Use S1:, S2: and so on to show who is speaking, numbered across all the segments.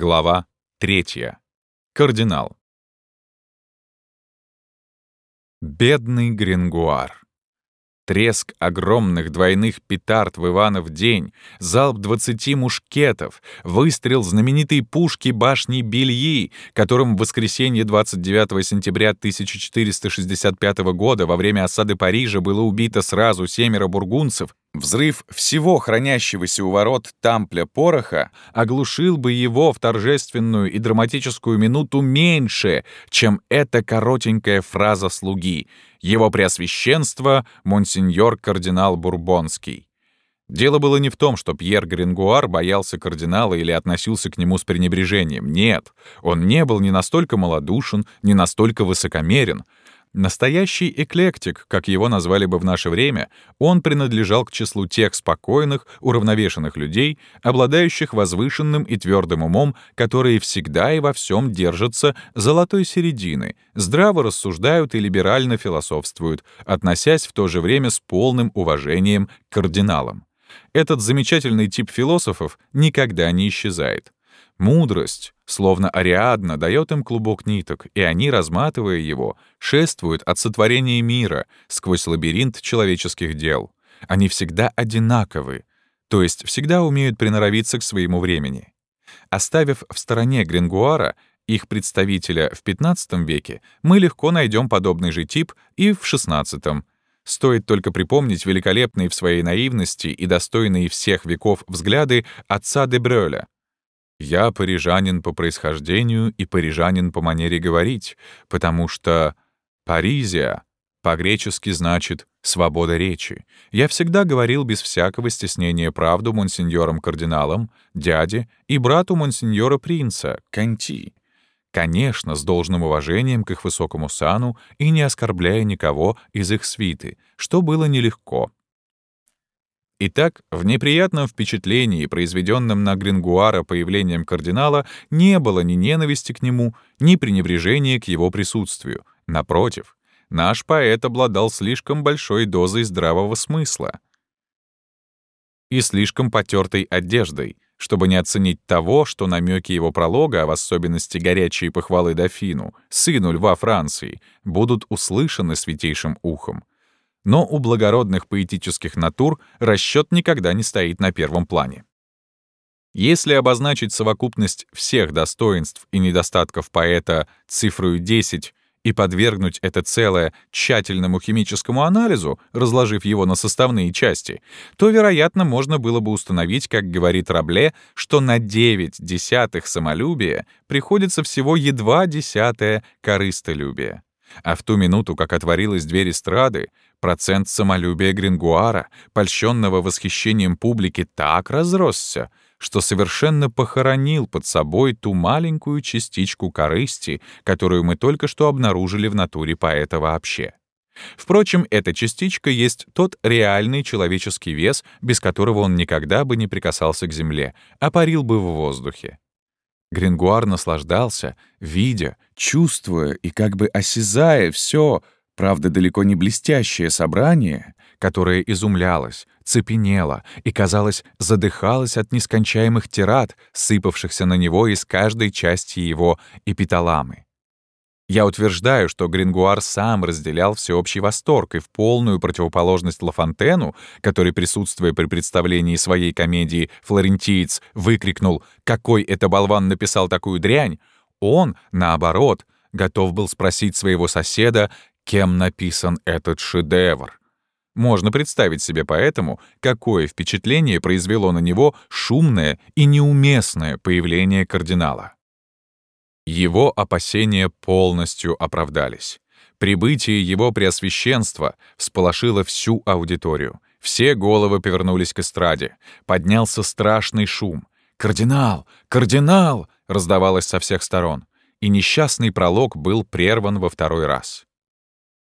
S1: Глава третья. Кардинал. Бедный Грингуар. Треск огромных двойных петард в Иванов день, залп двадцати мушкетов, выстрел знаменитой пушки башни Бельи, которым в воскресенье 29 сентября 1465 года во время осады Парижа было убито сразу семеро бургунцев, Взрыв всего хранящегося у ворот тампля пороха оглушил бы его в торжественную и драматическую минуту меньше, чем эта коротенькая фраза слуги «Его Преосвященство, монсеньор кардинал Бурбонский». Дело было не в том, что Пьер Грингуар боялся кардинала или относился к нему с пренебрежением. Нет, он не был ни настолько малодушен, ни настолько высокомерен — Настоящий эклектик, как его назвали бы в наше время, он принадлежал к числу тех спокойных, уравновешенных людей, обладающих возвышенным и твердым умом, которые всегда и во всем держатся золотой середины, здраво рассуждают и либерально философствуют, относясь в то же время с полным уважением к кардиналам. Этот замечательный тип философов никогда не исчезает. Мудрость, словно Ариадна, дает им клубок ниток, и они, разматывая его, шествуют от сотворения мира сквозь лабиринт человеческих дел. Они всегда одинаковы, то есть всегда умеют приноровиться к своему времени. Оставив в стороне Грингуара, их представителя в XV веке, мы легко найдем подобный же тип и в XVI. Стоит только припомнить великолепные в своей наивности и достойные всех веков взгляды отца де Брёля, я парижанин по происхождению и парижанин по манере говорить, потому что «Паризия» по-гречески значит «свобода речи». Я всегда говорил без всякого стеснения правду монсеньорам-кардиналам, дяде и брату монсеньора принца, Канти. Конечно, с должным уважением к их высокому сану и не оскорбляя никого из их свиты, что было нелегко. Итак, в неприятном впечатлении, произведенном на Грингуара появлением кардинала, не было ни ненависти к нему, ни пренебрежения к его присутствию. Напротив, наш поэт обладал слишком большой дозой здравого смысла и слишком потертой одеждой, чтобы не оценить того, что намеки его пролога, а в особенности горячие похвалы дофину, сыну льва Франции, будут услышаны святейшим ухом, но у благородных поэтических натур расчет никогда не стоит на первом плане. Если обозначить совокупность всех достоинств и недостатков поэта цифрою 10 и подвергнуть это целое тщательному химическому анализу, разложив его на составные части, то, вероятно, можно было бы установить, как говорит Рабле, что на 9 десятых самолюбия приходится всего едва десятое корыстолюбие. А в ту минуту, как отворилась дверь эстрады, процент самолюбия Грингуара, польщенного восхищением публики, так разросся, что совершенно похоронил под собой ту маленькую частичку корысти, которую мы только что обнаружили в натуре поэта вообще. Впрочем, эта частичка есть тот реальный человеческий вес, без которого он никогда бы не прикасался к земле, а парил бы в воздухе. Грингуар наслаждался, видя, чувствуя и как бы осязая все, правда, далеко не блестящее собрание, которое изумлялось, цепенело и, казалось, задыхалось от нескончаемых тират, сыпавшихся на него из каждой части его эпиталамы. Я утверждаю, что Грингуар сам разделял всеобщий восторг и в полную противоположность Лафонтену, который, присутствуя при представлении своей комедии «Флорентиец», выкрикнул «Какой это болван написал такую дрянь?», он, наоборот, готов был спросить своего соседа, кем написан этот шедевр. Можно представить себе поэтому, какое впечатление произвело на него шумное и неуместное появление кардинала. Его опасения полностью оправдались. Прибытие его преосвященства всполошило всю аудиторию. Все головы повернулись к эстраде. Поднялся страшный шум. «Кардинал! Кардинал!» раздавалось со всех сторон. И несчастный пролог был прерван во второй раз.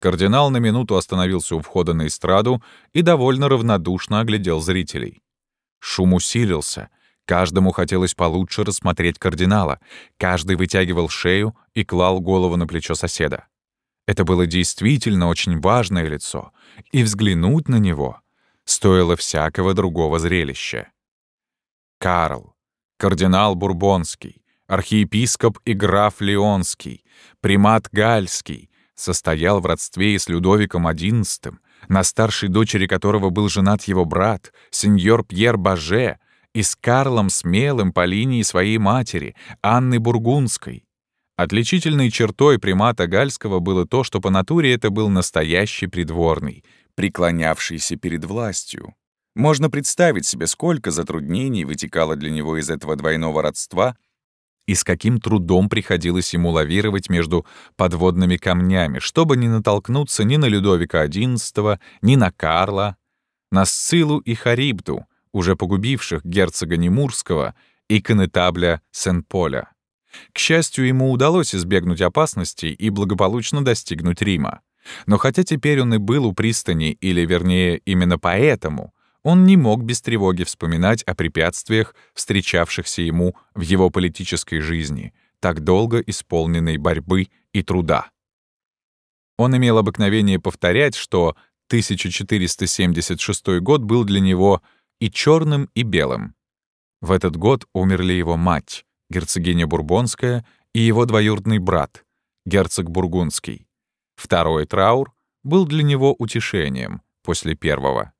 S1: Кардинал на минуту остановился у входа на эстраду и довольно равнодушно оглядел зрителей. Шум усилился — Каждому хотелось получше рассмотреть кардинала. Каждый вытягивал шею и клал голову на плечо соседа. Это было действительно очень важное лицо, и взглянуть на него стоило всякого другого зрелища. Карл, кардинал Бурбонский, архиепископ и граф Леонский, примат Гальский, состоял в родстве с Людовиком XI, на старшей дочери которого был женат его брат, сеньор Пьер Баже, и с Карлом Смелым по линии своей матери, Анны Бургундской. Отличительной чертой примата Гальского было то, что по натуре это был настоящий придворный, преклонявшийся перед властью. Можно представить себе, сколько затруднений вытекало для него из этого двойного родства и с каким трудом приходилось ему лавировать между подводными камнями, чтобы не натолкнуться ни на Людовика XI, ни на Карла, на Сцилу и Харибду, уже погубивших герцога Немурского и конетабля Сен-Поля. К счастью, ему удалось избегнуть опасностей и благополучно достигнуть Рима. Но хотя теперь он и был у пристани, или, вернее, именно поэтому, он не мог без тревоги вспоминать о препятствиях, встречавшихся ему в его политической жизни, так долго исполненной борьбы и труда. Он имел обыкновение повторять, что 1476 год был для него и черным, и белым. В этот год умерли его мать, герцогиня Бурбонская, и его двоюродный брат, герцог Бургундский. Второй траур был для него утешением после первого.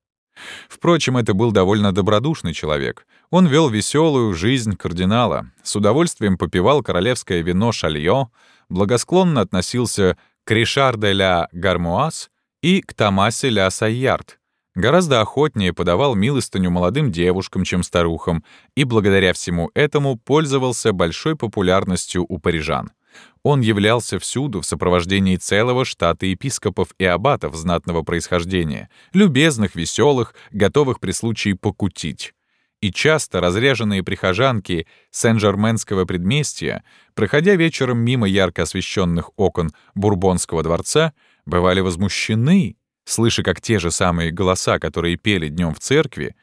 S1: Впрочем, это был довольно добродушный человек. Он вел веселую жизнь кардинала, с удовольствием попивал королевское вино шальё, благосклонно относился к Ришар де ля Гармуаз и к Томасе ля Сайярд, гораздо охотнее подавал милостыню молодым девушкам, чем старухам, и благодаря всему этому пользовался большой популярностью у парижан. Он являлся всюду в сопровождении целого штата епископов и аббатов знатного происхождения, любезных, веселых, готовых при случае покутить. И часто разряженные прихожанки Сен-Жерменского предместья, проходя вечером мимо ярко освещенных окон Бурбонского дворца, бывали возмущены, слыша, как те же самые голоса, которые пели днем в церкви,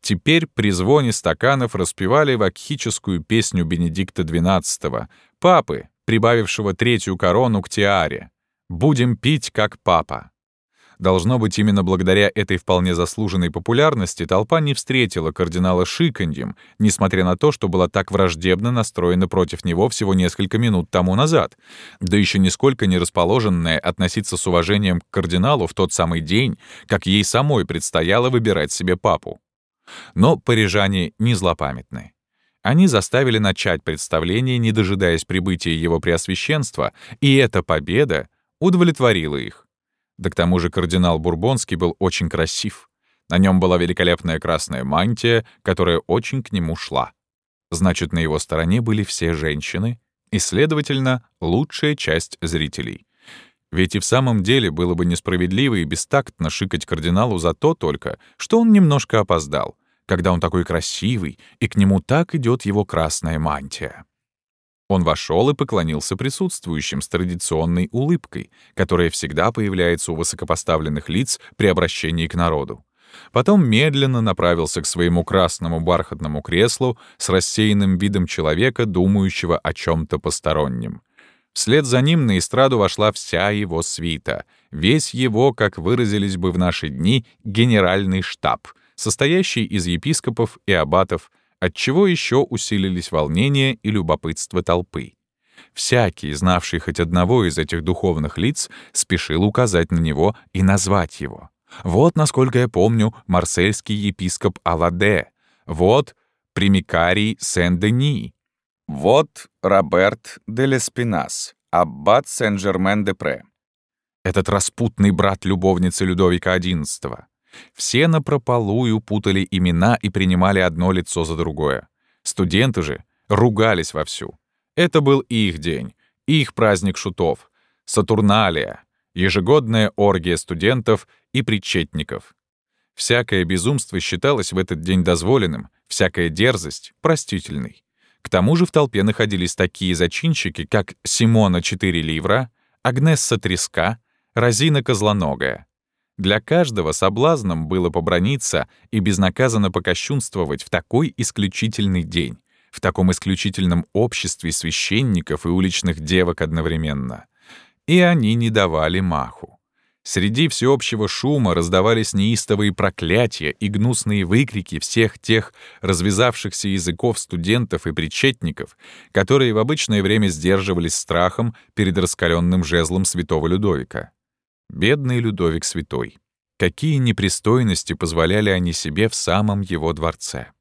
S1: теперь при звоне стаканов распевали вакхическую песню Бенедикта XII, папы, прибавившего третью корону к тиаре. «Будем пить, как папа». Должно быть, именно благодаря этой вполне заслуженной популярности толпа не встретила кардинала шиканьем, несмотря на то, что была так враждебно настроена против него всего несколько минут тому назад, да еще нисколько не расположенная относиться с уважением к кардиналу в тот самый день, как ей самой предстояло выбирать себе папу. Но парижане не злопамятны. Они заставили начать представление, не дожидаясь прибытия его преосвященства, и эта победа удовлетворила их. Да к тому же кардинал Бурбонский был очень красив. На нем была великолепная красная мантия, которая очень к нему шла. Значит, на его стороне были все женщины и, следовательно, лучшая часть зрителей. Ведь и в самом деле было бы несправедливо и бестактно шикать кардиналу за то только, что он немножко опоздал — когда он такой красивый, и к нему так идет его красная мантия. Он вошел и поклонился присутствующим с традиционной улыбкой, которая всегда появляется у высокопоставленных лиц при обращении к народу. Потом медленно направился к своему красному бархатному креслу с рассеянным видом человека, думающего о чем-то постороннем. Вслед за ним на эстраду вошла вся его свита, весь его, как выразились бы в наши дни, генеральный штаб — состоящий из епископов и аббатов, отчего еще усилились волнение и любопытство толпы. Всякий, знавший хоть одного из этих духовных лиц, спешил указать на него и назвать его. Вот, насколько я помню, марсельский епископ Аладе. Вот примикарий Сен-Дени. Вот Роберт де Леспинас, аббат Сен-Жермен-де-Пре. Этот распутный брат любовницы Людовика XI. Все напропалую путали имена и принимали одно лицо за другое. Студенты же ругались вовсю. Это был их день, их праздник шутов, Сатурналия, ежегодная оргия студентов и причетников. Всякое безумство считалось в этот день дозволенным, всякая дерзость — простительной. К тому же в толпе находились такие зачинщики, как Симона Четыре Ливра, Агнесса Треска, Розина Козлоногая. Для каждого соблазном было поброниться и безнаказанно покощунствовать в такой исключительный день, в таком исключительном обществе священников и уличных девок одновременно. И они не давали маху. Среди всеобщего шума раздавались неистовые проклятия и гнусные выкрики всех тех развязавшихся языков студентов и причетников, которые в обычное время сдерживались страхом перед раскаленным жезлом святого Людовика. Бедный Людовик Святой. Какие непристойности позволяли они себе в самом его дворце.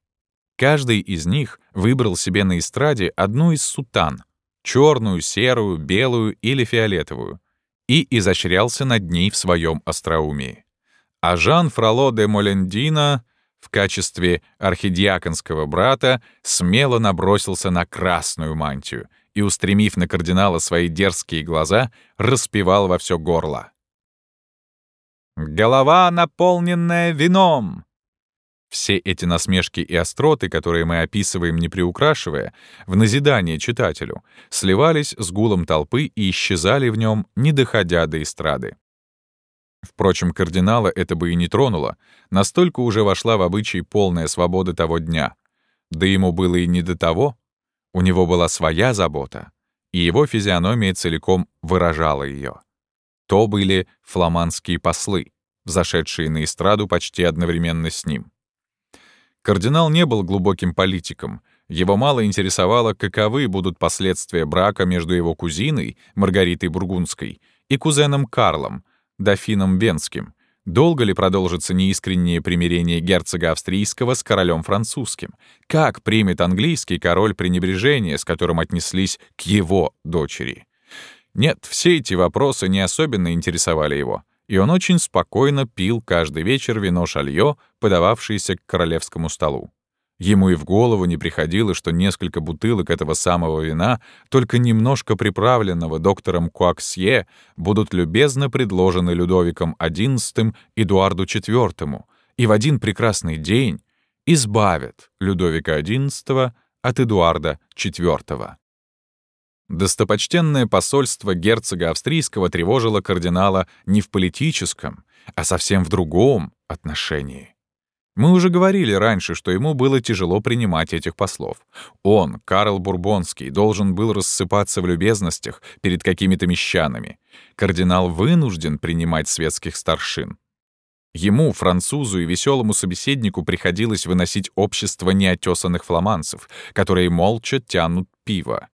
S1: Каждый из них выбрал себе на эстраде одну из сутан — черную, серую, белую или фиолетовую и изощрялся над ней в своем остроумии. А Жан Фроло де Молендино в качестве архидиаконского брата смело набросился на красную мантию и, устремив на кардинала свои дерзкие глаза, распевал во все горло. «Голова, наполненная вином!» Все эти насмешки и остроты, которые мы описываем не приукрашивая, в назидание читателю, сливались с гулом толпы и исчезали в нем, не доходя до эстрады. Впрочем, кардинала это бы и не тронуло, настолько уже вошла в обычай полная свобода того дня. Да ему было и не до того. У него была своя забота, и его физиономия целиком выражала ее. То были фламандские послы, зашедшие на эстраду почти одновременно с ним. Кардинал не был глубоким политиком. Его мало интересовало, каковы будут последствия брака между его кузиной, Маргаритой Бургундской, и кузеном Карлом, дофином Венским. Долго ли продолжится неискреннее примирение герцога австрийского с королем французским? Как примет английский король пренебрежение, с которым отнеслись к его дочери? Нет, все эти вопросы не особенно интересовали его и он очень спокойно пил каждый вечер вино шальё, подававшееся к королевскому столу. Ему и в голову не приходило, что несколько бутылок этого самого вина, только немножко приправленного доктором Куаксье, будут любезно предложены Людовиком XI Эдуарду IV, и в один прекрасный день избавят Людовика XI от Эдуарда IV. Достопочтенное посольство герцога австрийского тревожило кардинала не в политическом, а совсем в другом отношении. Мы уже говорили раньше, что ему было тяжело принимать этих послов. Он, Карл Бурбонский, должен был рассыпаться в любезностях перед какими-то мещанами. Кардинал вынужден принимать светских старшин. Ему, французу и веселому собеседнику приходилось выносить общество неотесанных фламанцев, которые молча тянут пиво.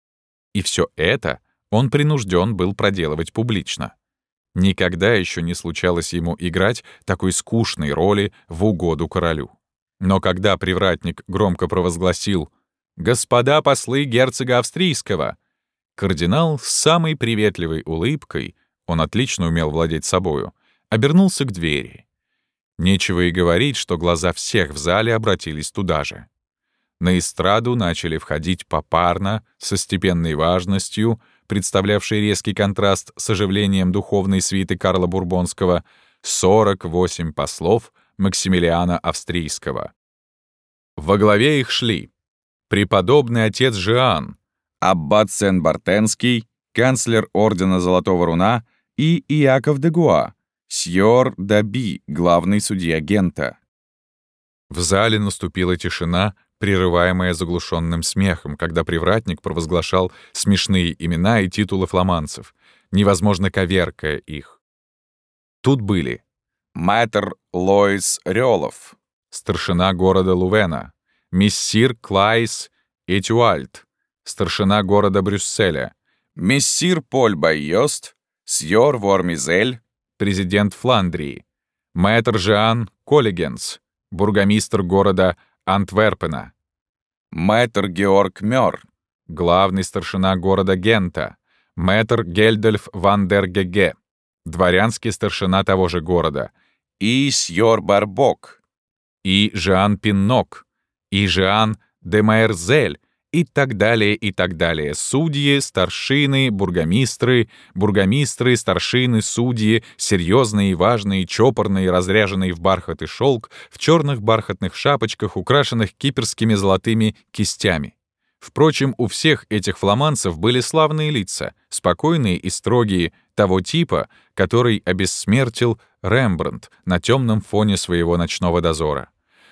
S1: И все это он принужден был проделывать публично. Никогда еще не случалось ему играть такой скучной роли в угоду королю. Но когда привратник громко провозгласил «Господа послы герцога австрийского!», кардинал с самой приветливой улыбкой, он отлично умел владеть собою, обернулся к двери. Нечего и говорить, что глаза всех в зале обратились туда же. На эстраду начали входить попарно, со степенной важностью, представлявшей резкий контраст с оживлением духовной свиты Карла Бурбонского, 48 послов Максимилиана Австрийского. Во главе их шли преподобный отец Жиан, аббат Сен-Бартенский, канцлер Ордена Золотого Руна и Иаков де Гуа, сьор Даби, главный судья Гента. В зале наступила тишина, прерываемое заглушенным смехом, когда привратник провозглашал смешные имена и титулы фламандцев, невозможно коверкая их. Тут были мэтр Лойс Рёлов, старшина города Лувена, мессир Клайс Этюальт, старшина города Брюсселя, мессир Поль Байост, сьор Вормизель, президент Фландрии, мэтр Жан Коллигенс, бургомистр города Антверпена. Мэтр Георг Мёр, главный старшина города Гента. Мэтр Гельдельф ван дер Геге, дворянский старшина того же города. И Сьор Барбок. И Жан Пиннок. И Жан де Майерзель, и так далее, и так далее. Судьи, старшины, бургомистры, бургомистры, старшины, судьи, серьезные, важные, чопорные, разряженные в бархат и шелк, в черных бархатных шапочках, украшенных киперскими золотыми кистями. Впрочем, у всех этих фламанцев были славные лица, спокойные и строгие, того типа, который обессмертил Рембрандт на темном фоне своего ночного дозора.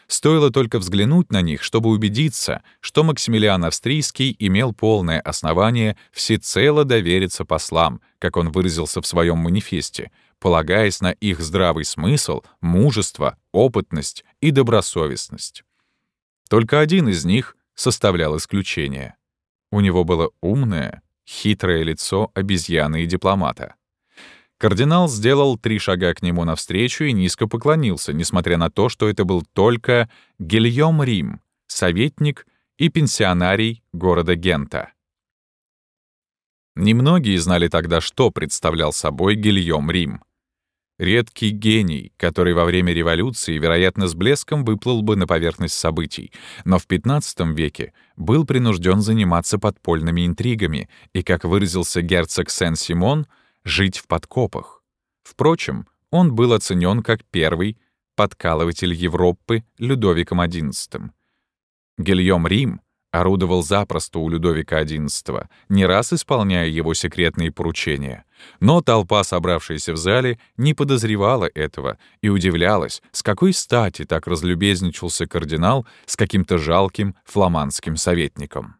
S1: Стоило только взглянуть на них, чтобы убедиться, что Максимилиан Австрийский имел полное основание всецело довериться послам, как он выразился в своем манифесте, полагаясь на их здравый смысл, мужество, опытность и добросовестность. Только один из них составлял исключение. У него было умное, хитрое лицо обезьяны и дипломата. Кардинал сделал три шага к нему навстречу и низко поклонился, несмотря на то, что это был только Гильем Рим, советник и пенсионарий города Гента. Немногие знали тогда, что представлял собой Гильем Рим. Редкий гений, который во время революции, вероятно, с блеском выплыл бы на поверхность событий, но в XV веке был принужден заниматься подпольными интригами и, как выразился герцог Сен-Симон, — жить в подкопах. Впрочем, он был оценен как первый подкалыватель Европы Людовиком XI. Гильем Рим орудовал запросто у Людовика XI, не раз исполняя его секретные поручения. Но толпа, собравшаяся в зале, не подозревала этого и удивлялась, с какой стати так разлюбезничался кардинал с каким-то жалким фламандским советником.